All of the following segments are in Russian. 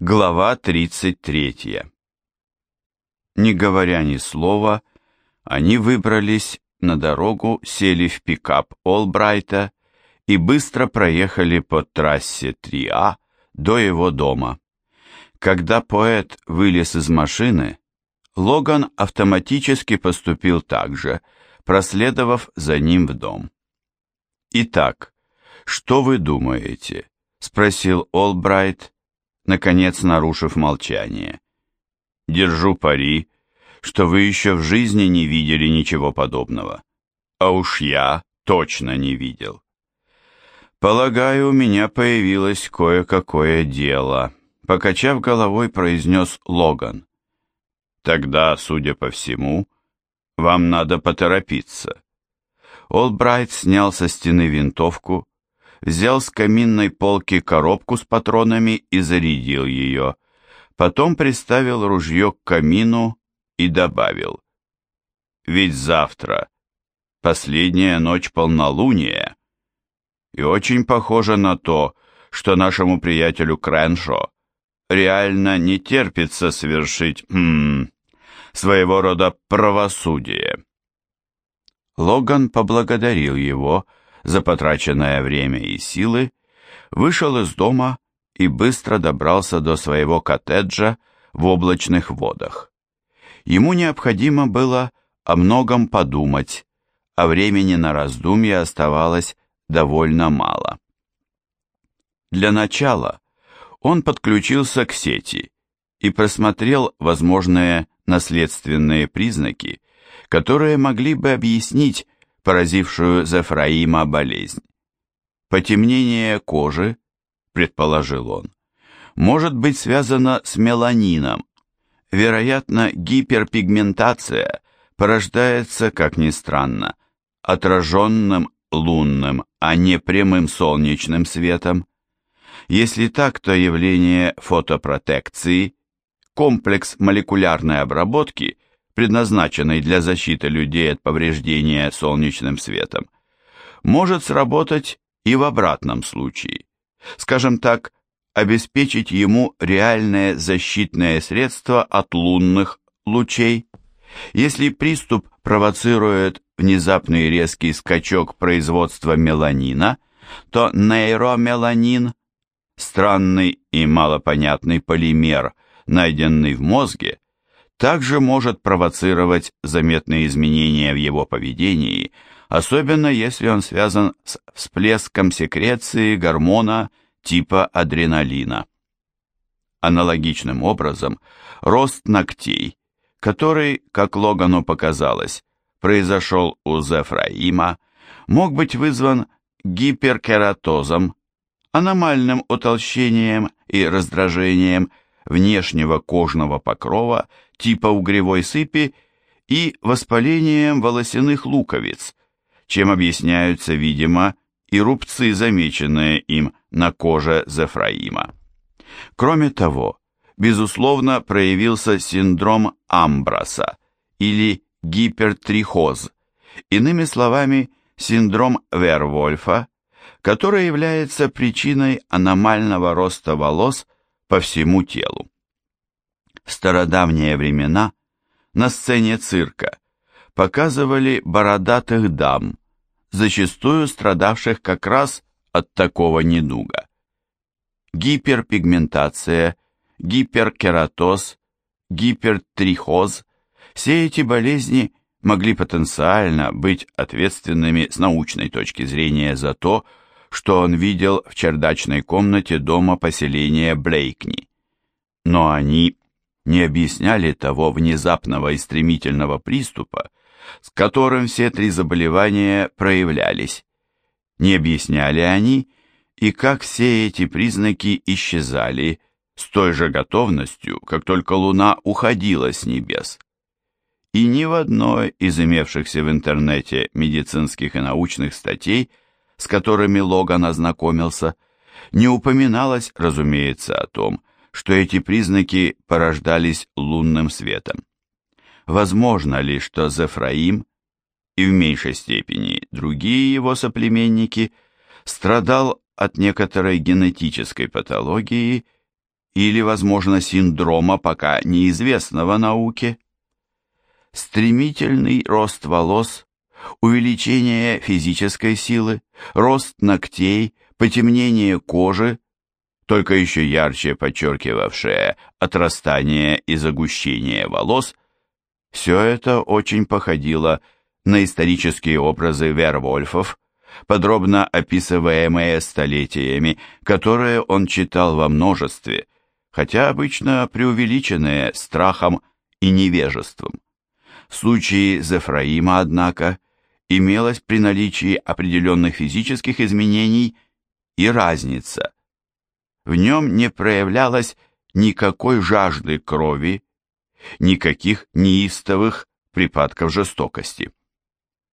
Глава 33. Не говоря ни слова, они выбрались на дорогу, сели в пикап Олбрайта и быстро проехали по трассе 3А до его дома. Когда поэт вылез из машины, Логан автоматически поступил так же, проследовав за ним в дом. «Итак, что вы думаете?» — спросил Олбрайт, наконец нарушив молчание. «Держу пари, что вы еще в жизни не видели ничего подобного. А уж я точно не видел». «Полагаю, у меня появилось кое-какое дело», — покачав головой, произнес Логан. «Тогда, судя по всему, вам надо поторопиться». Олбрайт снял со стены винтовку, взял с каминной полки коробку с патронами и зарядил ее. Потом приставил ружье к камину и добавил. «Ведь завтра последняя ночь полнолуния, и очень похоже на то, что нашему приятелю Крэншо реально не терпится совершить м своего рода правосудие». Логан поблагодарил его, — за потраченное время и силы, вышел из дома и быстро добрался до своего коттеджа в облачных водах. Ему необходимо было о многом подумать, а времени на раздумье оставалось довольно мало. Для начала он подключился к сети и просмотрел возможные наследственные признаки, которые могли бы объяснить поразившую Зефраима болезнь. Потемнение кожи, предположил он, может быть связано с меланином. Вероятно, гиперпигментация порождается, как ни странно, отраженным лунным, а не прямым солнечным светом. Если так, то явление фотопротекции, комплекс молекулярной обработки – предназначенный для защиты людей от повреждения солнечным светом, может сработать и в обратном случае. Скажем так, обеспечить ему реальное защитное средство от лунных лучей. Если приступ провоцирует внезапный резкий скачок производства меланина, то нейромеланин, странный и малопонятный полимер, найденный в мозге, также может провоцировать заметные изменения в его поведении, особенно если он связан с всплеском секреции гормона типа адреналина. Аналогичным образом, рост ногтей, который, как Логану показалось, произошел у Зефраима, мог быть вызван гиперкератозом, аномальным утолщением и раздражением внешнего кожного покрова типа угревой сыпи и воспалением волосяных луковиц, чем объясняются, видимо, и рубцы, замеченные им на коже Зефраима. Кроме того, безусловно, проявился синдром Амбраса или гипертрихоз, иными словами, синдром Вервольфа, который является причиной аномального роста волос по всему телу. Стародавние времена на сцене цирка показывали бородатых дам, зачастую страдавших как раз от такого недуга. Гиперпигментация, гиперкератоз, гипертрихоз – все эти болезни могли потенциально быть ответственными с научной точки зрения за то, что он видел в чердачной комнате дома поселения Блейкни. Но они не объясняли того внезапного и стремительного приступа, с которым все три заболевания проявлялись. Не объясняли они, и как все эти признаки исчезали с той же готовностью, как только Луна уходила с небес. И ни в одной из имевшихся в интернете медицинских и научных статей, с которыми Логан ознакомился, не упоминалось, разумеется, о том, эти признаки порождались лунным светом. Возможно ли, что Зефраим и в меньшей степени другие его соплеменники страдал от некоторой генетической патологии или, возможно, синдрома, пока неизвестного науке. Стремительный рост волос, увеличение физической силы, рост ногтей, потемнение кожи, только еще ярче подчеркивавшее отрастание и загущение волос, все это очень походило на исторические образы вервольфов, подробно описываемые столетиями, которые он читал во множестве, хотя обычно преувеличенные страхом и невежеством. В случае Зефраима, однако, имелось при наличии определенных физических изменений и разница. В нем не проявлялось никакой жажды крови, никаких неистовых припадков жестокости.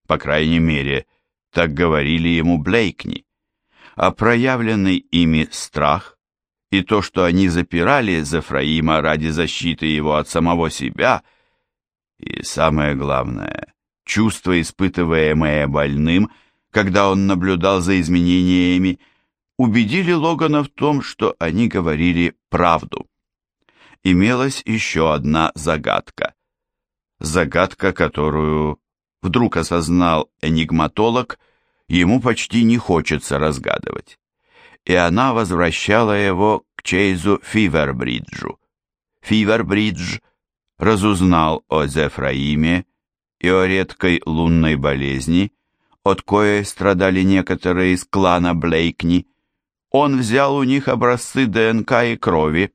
По крайней мере, так говорили ему Блейкни. А проявленный ими страх и то, что они запирали Зефраима ради защиты его от самого себя, и самое главное, чувство, испытываемое больным, когда он наблюдал за изменениями, убедили Логана в том, что они говорили правду. Имелась еще одна загадка. Загадка, которую вдруг осознал энигматолог, ему почти не хочется разгадывать. И она возвращала его к Чейзу Фивербриджу. Фивербридж разузнал о Зефраиме и о редкой лунной болезни, от коей страдали некоторые из клана Блейкни. Он взял у них образцы ДНК и крови.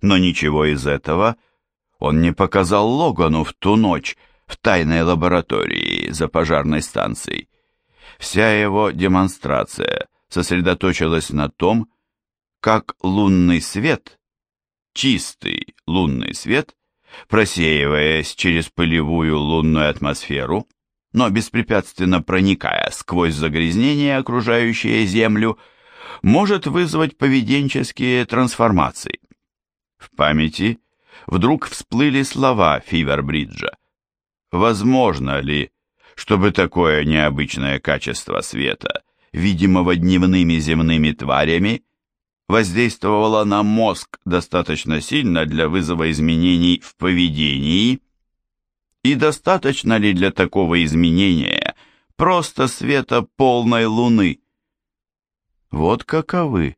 Но ничего из этого он не показал Логану в ту ночь, в тайной лаборатории за пожарной станцией. Вся его демонстрация сосредоточилась на том, как лунный свет, чистый лунный свет, просеиваясь через пылевую лунную атмосферу, но беспрепятственно проникая сквозь загрязнение, окружающее Землю, может вызвать поведенческие трансформации. В памяти вдруг всплыли слова Фивербриджа возможно ли, чтобы такое необычное качество света, видимого дневными земными тварями, воздействовало на мозг достаточно сильно для вызова изменений в поведении, и достаточно ли для такого изменения просто света полной луны? Вот каковы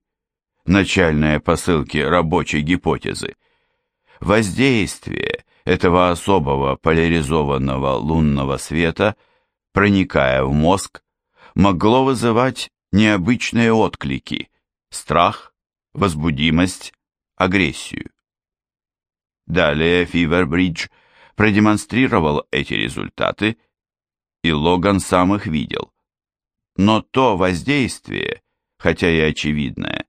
начальные посылки рабочей гипотезы. Воздействие этого особого поляризованного лунного света, проникая в мозг, могло вызывать необычные отклики – страх, возбудимость, агрессию. Далее Фивербридж продемонстрировал эти результаты, и Логан сам их видел. Но то воздействие, хотя и очевидное,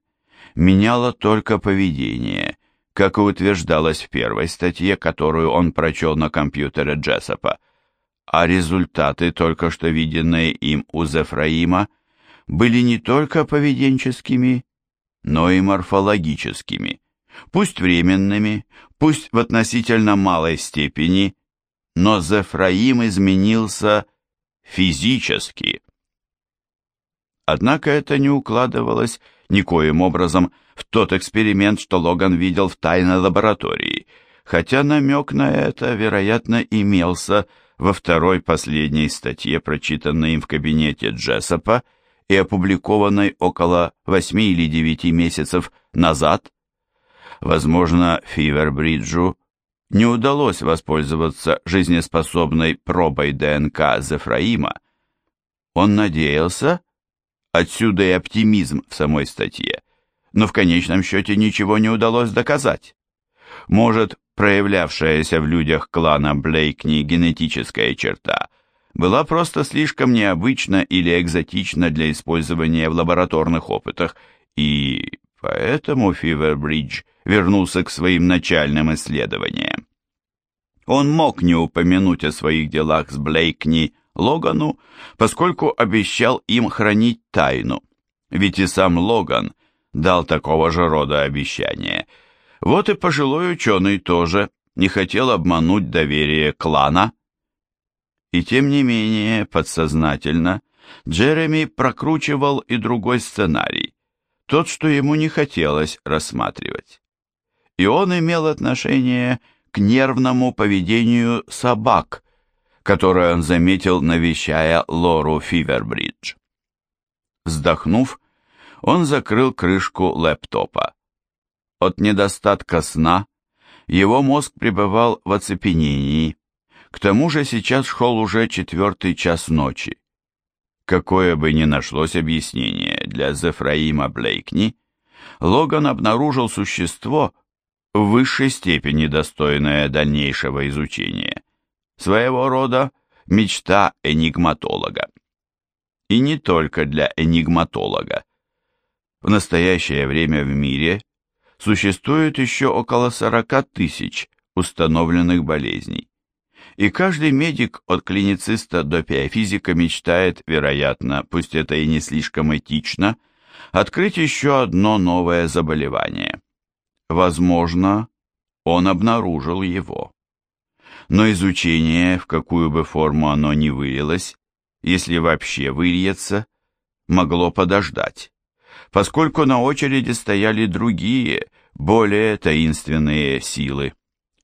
меняло только поведение, как и утверждалось в первой статье, которую он прочел на компьютере Джессопа, а результаты, только что виденные им у Зефраима, были не только поведенческими, но и морфологическими, пусть временными, пусть в относительно малой степени, но Зефраим изменился физически. Однако это не укладывалось никоим образом в тот эксперимент, что Логан видел в тайной лаборатории, хотя намек на это, вероятно, имелся во второй последней статье, прочитанной им в кабинете Джессопа и опубликованной около восьми или девяти месяцев назад. Возможно, Фивербриджу не удалось воспользоваться жизнеспособной пробой ДНК Зефраима. Он надеялся, отсюда и оптимизм в самой статье, но в конечном счете ничего не удалось доказать. Может, проявлявшаяся в людях клана Блейкни генетическая черта была просто слишком необычна или экзотична для использования в лабораторных опытах, и поэтому Фивербридж вернулся к своим начальным исследованиям. Он мог не упомянуть о своих делах с Блейкни Логану, поскольку обещал им хранить тайну, ведь и сам Логан дал такого же рода обещание. Вот и пожилой ученый тоже не хотел обмануть доверие клана. И тем не менее, подсознательно, Джереми прокручивал и другой сценарий, тот, что ему не хотелось рассматривать. и он имел отношение к нервному поведению собак, которое он заметил, навещая Лору Фивербридж. Вздохнув, он закрыл крышку лэптопа. От недостатка сна его мозг пребывал в оцепенении. К тому же сейчас шел уже четвертый час ночи. Какое бы ни нашлось объяснение для Зефраима Блейкни, Логан обнаружил существо, в высшей степени достойное дальнейшего изучения. Своего рода мечта энигматолога. И не только для энигматолога. В настоящее время в мире существует еще около 40 тысяч установленных болезней. И каждый медик от клинициста до биофизика мечтает, вероятно, пусть это и не слишком этично, открыть еще одно новое заболевание. Возможно, он обнаружил его. Но изучение, в какую бы форму оно ни вылилось, если вообще выльется, могло подождать поскольку на очереди стояли другие, более таинственные силы,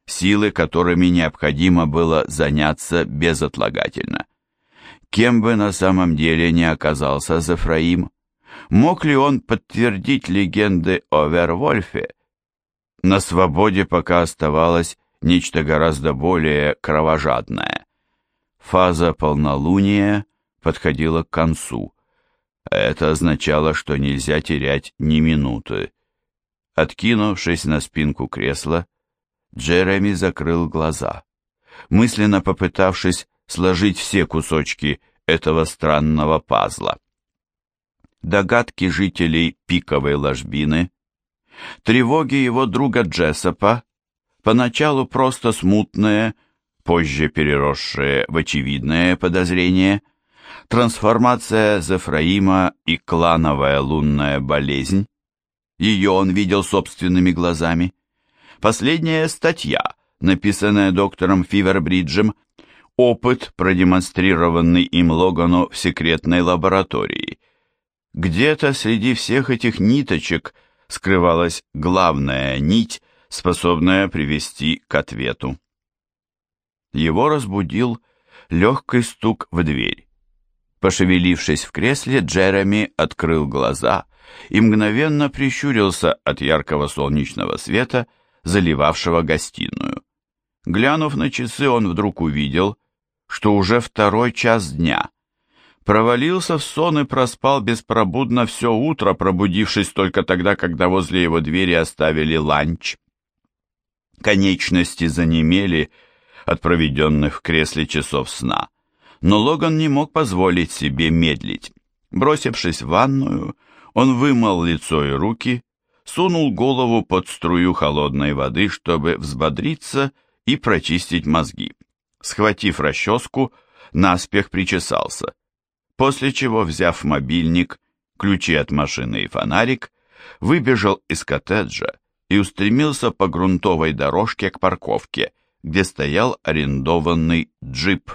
силы, которыми необходимо было заняться безотлагательно. Кем бы на самом деле не оказался Зефраим, мог ли он подтвердить легенды о Вервольфе? На свободе пока оставалось нечто гораздо более кровожадное. Фаза полнолуния подходила к концу. Это означало, что нельзя терять ни минуты. Откинувшись на спинку кресла, Джереми закрыл глаза, мысленно попытавшись сложить все кусочки этого странного пазла. Догадки жителей пиковой ложбины, тревоги его друга Джессопа, поначалу просто смутные, позже переросшие в очевидное подозрение – Трансформация Зефраима и клановая лунная болезнь. Ее он видел собственными глазами. Последняя статья, написанная доктором Фивербриджем, опыт, продемонстрированный им Логану в секретной лаборатории. Где-то среди всех этих ниточек скрывалась главная нить, способная привести к ответу. Его разбудил легкий стук в дверь. Пошевелившись в кресле, Джереми открыл глаза и мгновенно прищурился от яркого солнечного света, заливавшего гостиную. Глянув на часы, он вдруг увидел, что уже второй час дня. Провалился в сон и проспал беспробудно все утро, пробудившись только тогда, когда возле его двери оставили ланч. Конечности занемели от проведенных в кресле часов сна но Логан не мог позволить себе медлить. Бросившись в ванную, он вымыл лицо и руки, сунул голову под струю холодной воды, чтобы взбодриться и прочистить мозги. Схватив расческу, наспех причесался, после чего, взяв мобильник, ключи от машины и фонарик, выбежал из коттеджа и устремился по грунтовой дорожке к парковке, где стоял арендованный джип.